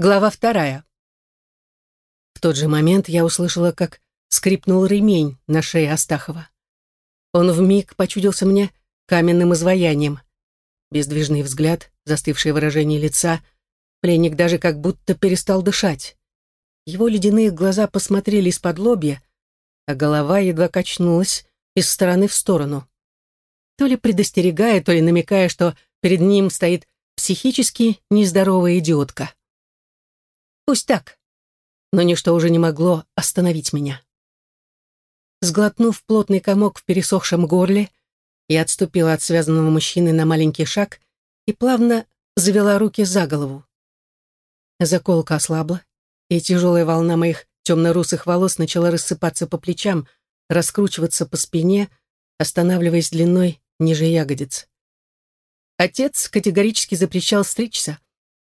Глава вторая. В тот же момент я услышала, как скрипнул ремень на шее Астахова. Он вмиг почудился мне каменным изваянием. Бездвижный взгляд, застывшее выражение лица, пленник даже как будто перестал дышать. Его ледяные глаза посмотрели из-под лобья, а голова едва качнулась из стороны в сторону. То ли предостерегая, то ли намекая, что перед ним стоит психически нездоровая идиотка. Пусть так. Но ничто уже не могло остановить меня. Сглотнув плотный комок в пересохшем горле, я отступила от связанного мужчины на маленький шаг и плавно завела руки за голову. Заколка ослабла, и тяжелая волна моих темно-русых волос начала рассыпаться по плечам, раскручиваться по спине, останавливаясь длиной ниже ягодиц. Отец категорически запрещал стричься,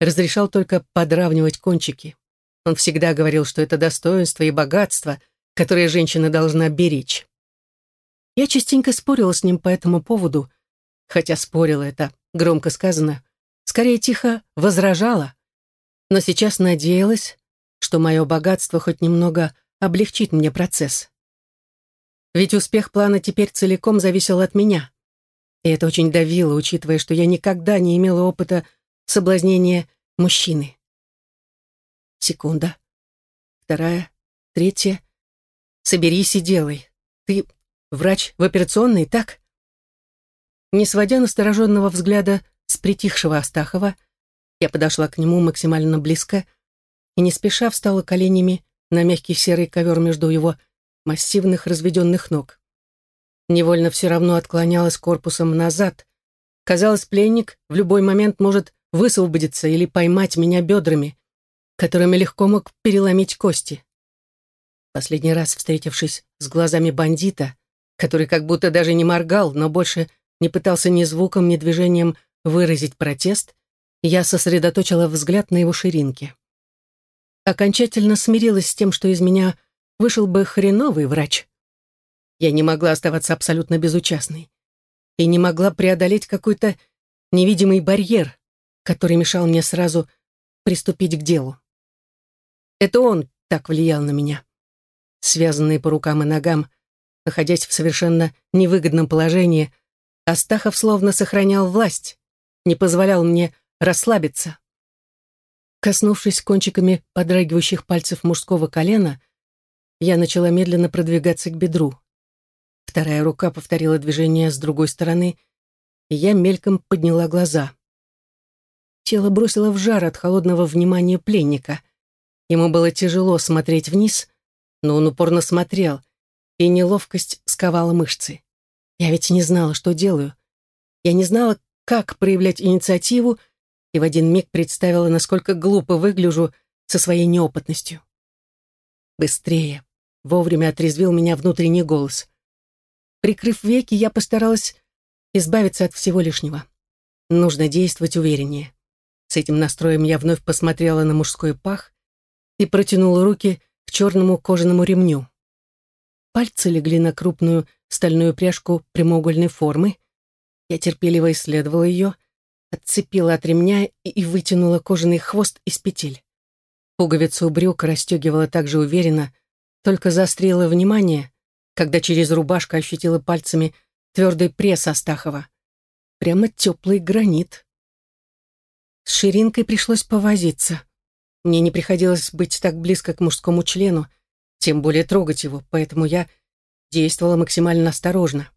разрешал только подравнивать кончики. Он всегда говорил, что это достоинство и богатство, которое женщина должна беречь. Я частенько спорила с ним по этому поводу, хотя спорила это, громко сказано, скорее тихо возражала, но сейчас надеялась, что мое богатство хоть немного облегчит мне процесс. Ведь успех плана теперь целиком зависел от меня. И это очень давило, учитывая, что я никогда не имела опыта соблазнение мужчины. Секунда. Вторая. Третья. Соберись и делай. Ты врач в операционной, так? Не сводя настороженного взгляда с притихшего Астахова, я подошла к нему максимально близко и не спеша встала коленями на мягкий серый ковер между его массивных разведенных ног. Невольно все равно отклонялась корпусом назад. Казалось, пленник в любой момент может высвободиться или поймать меня бедрами, которыми легко мог переломить кости. Последний раз, встретившись с глазами бандита, который как будто даже не моргал, но больше не пытался ни звуком, ни движением выразить протест, я сосредоточила взгляд на его ширинке. Окончательно смирилась с тем, что из меня вышел бы хреновый врач. Я не могла оставаться абсолютно безучастной и не могла преодолеть какой-то невидимый барьер, который мешал мне сразу приступить к делу. Это он так влиял на меня. Связанный по рукам и ногам, находясь в совершенно невыгодном положении, Астахов словно сохранял власть, не позволял мне расслабиться. Коснувшись кончиками подрагивающих пальцев мужского колена, я начала медленно продвигаться к бедру. Вторая рука повторила движение с другой стороны, и я мельком подняла глаза. Тело бросило в жар от холодного внимания пленника. Ему было тяжело смотреть вниз, но он упорно смотрел, и неловкость сковала мышцы. Я ведь не знала, что делаю. Я не знала, как проявлять инициативу, и в один миг представила, насколько глупо выгляжу со своей неопытностью. «Быстрее!» — вовремя отрезвил меня внутренний голос. Прикрыв веки, я постаралась избавиться от всего лишнего. Нужно действовать увереннее. Этим настроем я вновь посмотрела на мужской пах и протянула руки к черному кожаному ремню. Пальцы легли на крупную стальную пряжку прямоугольной формы. Я терпеливо исследовала ее, отцепила от ремня и вытянула кожаный хвост из петель. Пуговицу брюк расстегивала так же уверенно, только заострила внимание, когда через рубашку ощутила пальцами твердый пресс Астахова. Прямо теплый гранит. С ширинкой пришлось повозиться. Мне не приходилось быть так близко к мужскому члену, тем более трогать его, поэтому я действовала максимально осторожно.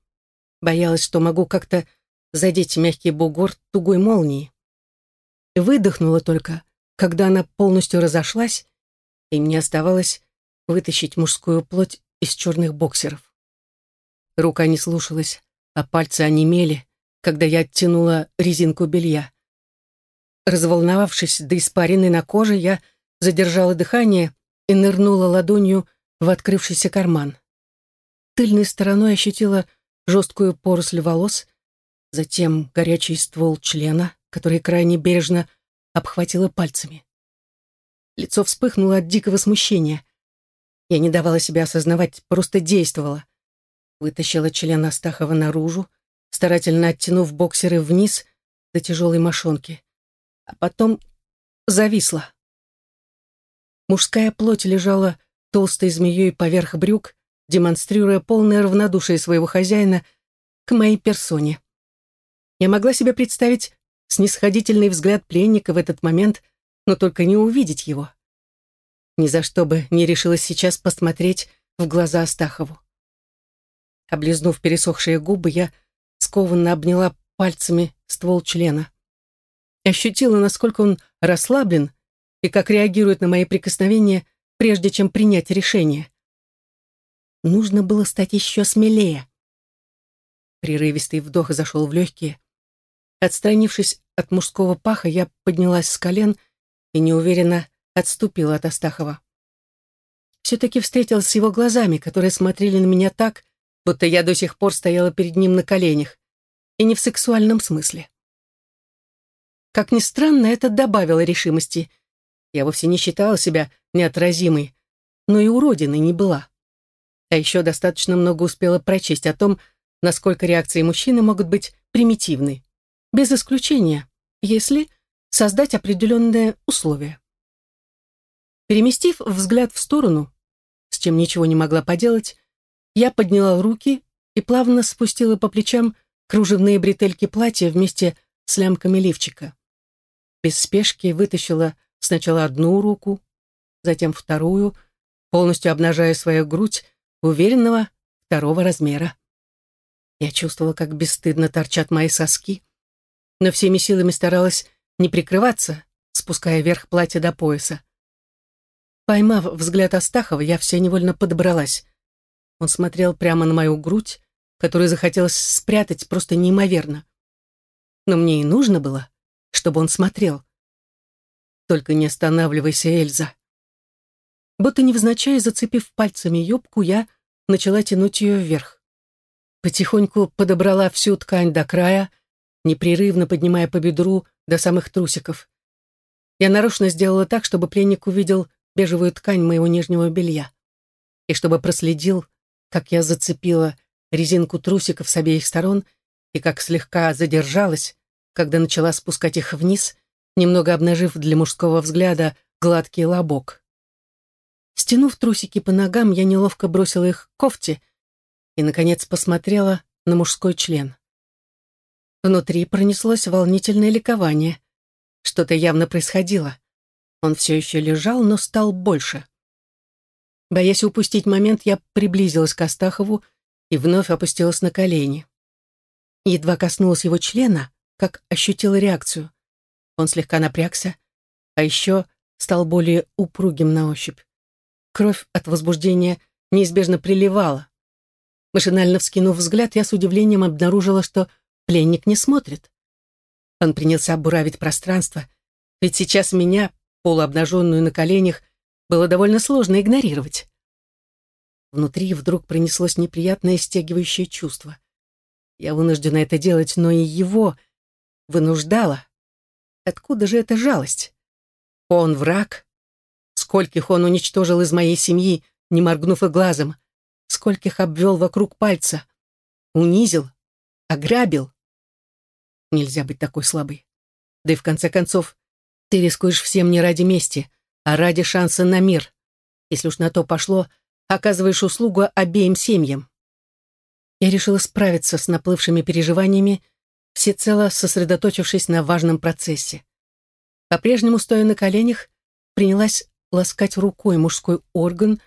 Боялась, что могу как-то задеть мягкий бугор тугой молнии. Выдохнула только, когда она полностью разошлась, и мне оставалось вытащить мужскую плоть из черных боксеров. Рука не слушалась, а пальцы онемели, когда я оттянула резинку белья. Разволновавшись до испарины на коже, я задержала дыхание и нырнула ладонью в открывшийся карман. Тыльной стороной ощутила жесткую поросль волос, затем горячий ствол члена, который крайне бережно обхватила пальцами. Лицо вспыхнуло от дикого смущения. Я не давала себя осознавать, просто действовала. Вытащила член Астахова наружу, старательно оттянув боксеры вниз до тяжелой мошонки а потом зависла. Мужская плоть лежала толстой змеей поверх брюк, демонстрируя полное равнодушие своего хозяина к моей персоне. Я могла себе представить снисходительный взгляд пленника в этот момент, но только не увидеть его. Ни за что бы не решилась сейчас посмотреть в глаза Астахову. Облизнув пересохшие губы, я скованно обняла пальцами ствол члена. Ощутила, насколько он расслаблен и как реагирует на мои прикосновения, прежде чем принять решение. Нужно было стать еще смелее. Прерывистый вдох зашел в легкие. Отстранившись от мужского паха, я поднялась с колен и неуверенно отступила от Астахова. Все-таки встретилась с его глазами, которые смотрели на меня так, будто я до сих пор стояла перед ним на коленях, и не в сексуальном смысле. Как ни странно, это добавило решимости. Я вовсе не считала себя неотразимой, но и уродиной не была. А еще достаточно много успела прочесть о том, насколько реакции мужчины могут быть примитивны, без исключения, если создать определенные условия. Переместив взгляд в сторону, с чем ничего не могла поделать, я подняла руки и плавно спустила по плечам кружевные бретельки платья вместе с лямками лифчика. Без спешки вытащила сначала одну руку, затем вторую, полностью обнажая свою грудь уверенного второго размера. Я чувствовала, как бесстыдно торчат мои соски, но всеми силами старалась не прикрываться, спуская вверх платье до пояса. Поймав взгляд Астахова, я все невольно подобралась. Он смотрел прямо на мою грудь, которую захотелось спрятать просто неимоверно. Но мне и нужно было, чтобы он смотрел. Только не останавливайся, Эльза. Будто невзначай, зацепив пальцами юбку, я начала тянуть ее вверх. Потихоньку подобрала всю ткань до края, непрерывно поднимая по бедру до самых трусиков. Я нарочно сделала так, чтобы пленник увидел бежевую ткань моего нижнего белья. И чтобы проследил, как я зацепила резинку трусиков с обеих сторон и как слегка задержалась, когда начала спускать их вниз, немного обнажив для мужского взгляда гладкий лобок. Стянув трусики по ногам, я неловко бросила их к кофте и, наконец, посмотрела на мужской член. Внутри пронеслось волнительное ликование. Что-то явно происходило. Он все еще лежал, но стал больше. Боясь упустить момент, я приблизилась к Астахову и вновь опустилась на колени. Едва коснулась его члена, как ощутила реакцию. Он слегка напрягся, а еще стал более упругим на ощупь. Кровь от возбуждения неизбежно приливала. Машинально вскинув взгляд, я с удивлением обнаружила, что пленник не смотрит. Он принялся буравить пространство, ведь сейчас меня, полуобнаженную на коленях, было довольно сложно игнорировать. Внутри вдруг пронеслось неприятное стягивающее чувство. Я вынуждена это делать, но и его вынуждала. Откуда же эта жалость? Он враг? Скольких он уничтожил из моей семьи, не моргнув и глазом? Скольких обвел вокруг пальца? Унизил? Ограбил? Нельзя быть такой слабой. Да и в конце концов, ты рискуешь всем не ради мести, а ради шанса на мир. Если уж на то пошло, оказываешь услугу обеим семьям. Я решила справиться с наплывшими переживаниями, всецело сосредоточившись на важном процессе. По-прежнему, стоя на коленях, принялась ласкать рукой мужской орган,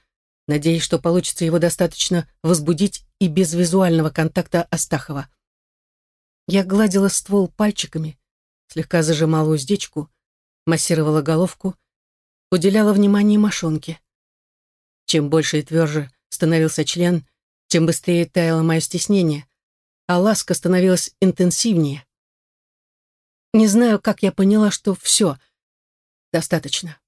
надеясь, что получится его достаточно возбудить и без визуального контакта Астахова. Я гладила ствол пальчиками, слегка зажимала уздечку, массировала головку, уделяла внимание мошонке. Чем больше и тверже становился член, тем быстрее таяло мое стеснение, а ласка становилась интенсивнее. Не знаю, как я поняла, что все, достаточно.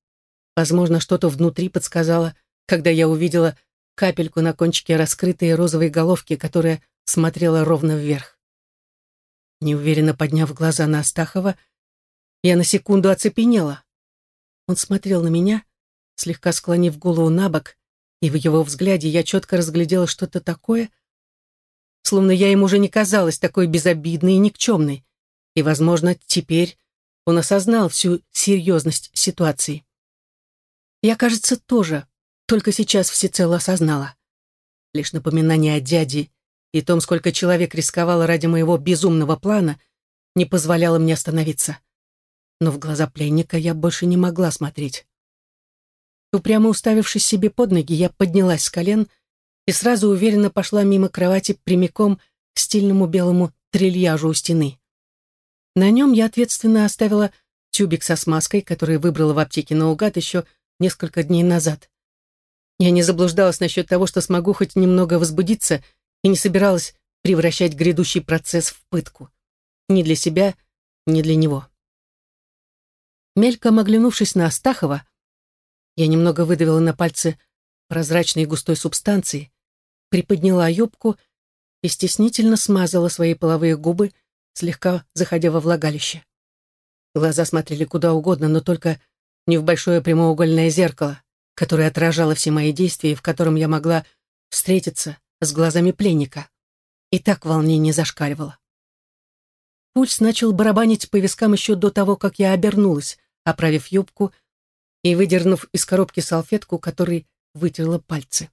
Возможно, что-то внутри подсказало, когда я увидела капельку на кончике раскрытой розовой головки, которая смотрела ровно вверх. Неуверенно подняв глаза на Астахова, я на секунду оцепенела. Он смотрел на меня, слегка склонив голову на бок, и в его взгляде я четко разглядела что-то такое, словно я ему уже не казалась такой безобидной и никчемной, и, возможно, теперь он осознал всю серьезность ситуации. Я, кажется, тоже только сейчас всецело осознала. Лишь напоминание о дяде и том, сколько человек рисковало ради моего безумного плана, не позволяло мне остановиться. Но в глаза пленника я больше не могла смотреть. Упрямо уставившись себе под ноги, я поднялась с колен и сразу уверенно пошла мимо кровати прямиком к стильному белому трильяжу у стены. На нем я ответственно оставила тюбик со смазкой, который выбрала в аптеке наугад еще несколько дней назад. Я не заблуждалась насчет того, что смогу хоть немного возбудиться, и не собиралась превращать грядущий процесс в пытку. Ни для себя, ни для него. Мельком оглянувшись на Астахова, я немного выдавила на пальцы прозрачной густой субстанции, приподняла юбку и стеснительно смазала свои половые губы, слегка заходя во влагалище. Глаза смотрели куда угодно, но только не в большое прямоугольное зеркало, которое отражало все мои действия и в котором я могла встретиться с глазами пленника. И так волнение зашкаливало. Пульс начал барабанить по вискам еще до того, как я обернулась, оправив юбку и выдернув из коробки салфетку, которой вытерла пальцы.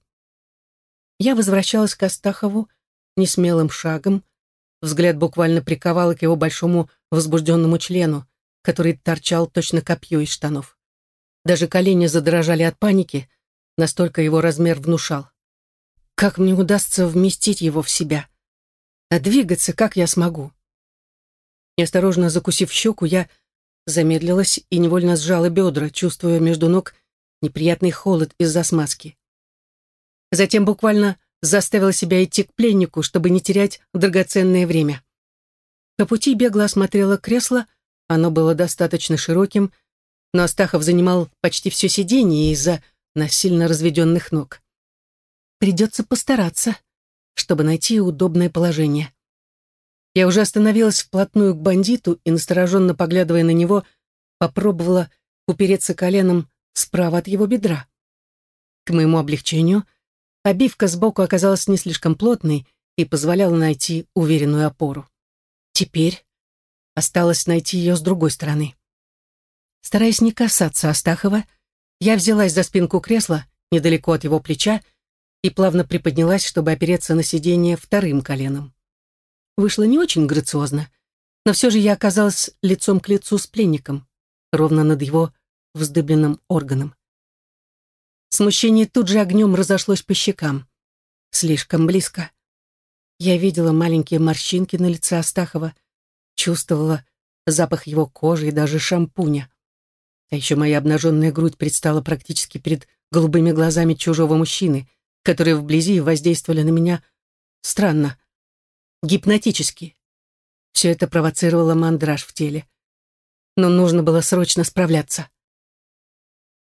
Я возвращалась к Астахову несмелым шагом, взгляд буквально приковал к его большому возбужденному члену, который торчал точно копье из штанов. Даже колени задрожали от паники, настолько его размер внушал. Как мне удастся вместить его в себя? А двигаться как я смогу? Неосторожно закусив щеку, я замедлилась и невольно сжала бедра, чувствуя между ног неприятный холод из-за смазки. Затем буквально заставила себя идти к пленнику, чтобы не терять драгоценное время. По пути бегло осмотрела кресло, оно было достаточно широким, но Астахов занимал почти все сиденье из-за насильно разведенных ног. Придется постараться, чтобы найти удобное положение. Я уже остановилась вплотную к бандиту и, настороженно поглядывая на него, попробовала упереться коленом справа от его бедра. К моему облегчению, обивка сбоку оказалась не слишком плотной и позволяла найти уверенную опору. Теперь осталось найти ее с другой стороны. Стараясь не касаться Астахова, я взялась за спинку кресла недалеко от его плеча и плавно приподнялась, чтобы опереться на сиденье вторым коленом. Вышло не очень грациозно, но все же я оказалась лицом к лицу с пленником, ровно над его вздыбленным органом. Смущение тут же огнем разошлось по щекам. Слишком близко. Я видела маленькие морщинки на лице Астахова, чувствовала запах его кожи и даже шампуня. А еще моя обнаженная грудь предстала практически перед голубыми глазами чужого мужчины, которые вблизи воздействовали на меня странно, гипнотически. Все это провоцировало мандраж в теле. Но нужно было срочно справляться.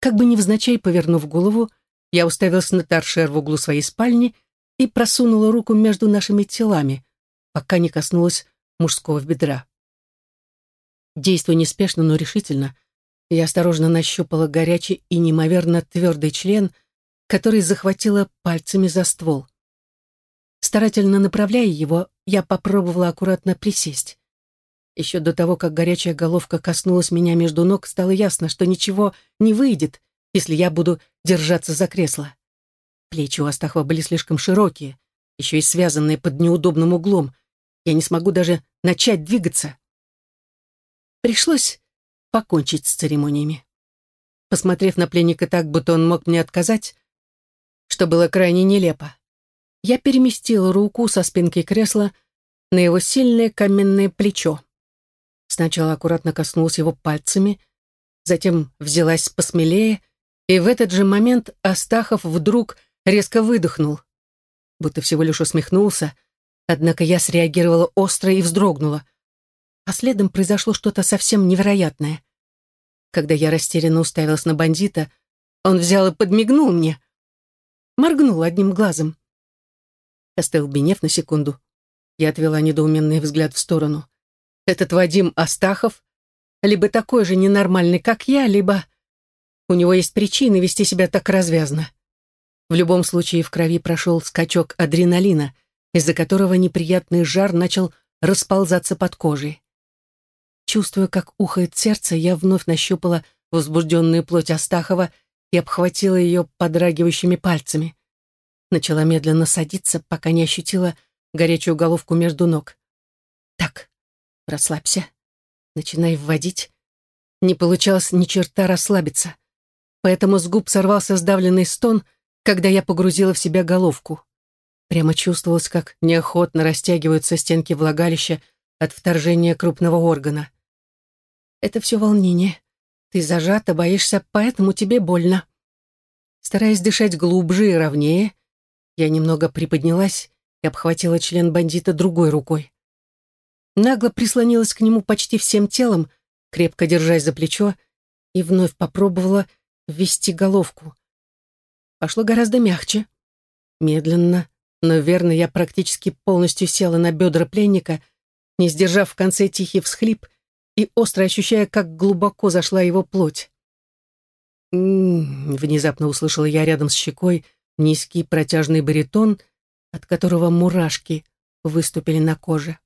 Как бы невзначай повернув голову, я уставилась на торшер в углу своей спальни и просунула руку между нашими телами, пока не коснулась мужского бедра. Действуя неспешно, но решительно, я осторожно нащупала горячий и неимоверно твердый член, который захватила пальцами за ствол. Старательно направляя его, я попробовала аккуратно присесть. Еще до того, как горячая головка коснулась меня между ног, стало ясно, что ничего не выйдет, если я буду держаться за кресло. Плечи у Астахова были слишком широкие, еще и связанные под неудобным углом. Я не смогу даже начать двигаться. Пришлось покончить с церемониями. Посмотрев на пленника так, будто он мог мне отказать, что было крайне нелепо, я переместила руку со спинки кресла на его сильное каменное плечо. Сначала аккуратно коснулась его пальцами, затем взялась посмелее, и в этот же момент Астахов вдруг резко выдохнул, будто всего лишь усмехнулся, однако я среагировала остро и вздрогнула, а следом произошло что-то совсем невероятное. Когда я растерянно уставилась на бандита, он взял и подмигнул мне, моргнул одним глазом. Остолбенев на секунду, я отвела недоуменный взгляд в сторону. Этот Вадим Астахов либо такой же ненормальный, как я, либо у него есть причины вести себя так развязно. В любом случае в крови прошел скачок адреналина, из-за которого неприятный жар начал расползаться под кожей. Чувствуя, как ухает сердце, я вновь нащупала возбужденную плоть Астахова и обхватила ее подрагивающими пальцами. Начала медленно садиться, пока не ощутила горячую головку между ног. «Так, расслабься. Начинай вводить». Не получалось ни черта расслабиться. Поэтому с губ сорвался сдавленный стон, когда я погрузила в себя головку. Прямо чувствовалось, как неохотно растягиваются стенки влагалища от вторжения крупного органа. Это все волнение. Ты зажата, боишься, поэтому тебе больно. Стараясь дышать глубже и ровнее, я немного приподнялась и обхватила член бандита другой рукой. Нагло прислонилась к нему почти всем телом, крепко держась за плечо, и вновь попробовала ввести головку. Пошло гораздо мягче. Медленно, но верно я практически полностью села на бедра пленника, не сдержав в конце тихий всхлип и остро ощущая, как глубоко зашла его плоть. «М-м-м», внезапно услышала я рядом с щекой низкий протяжный баритон, от которого мурашки выступили на коже.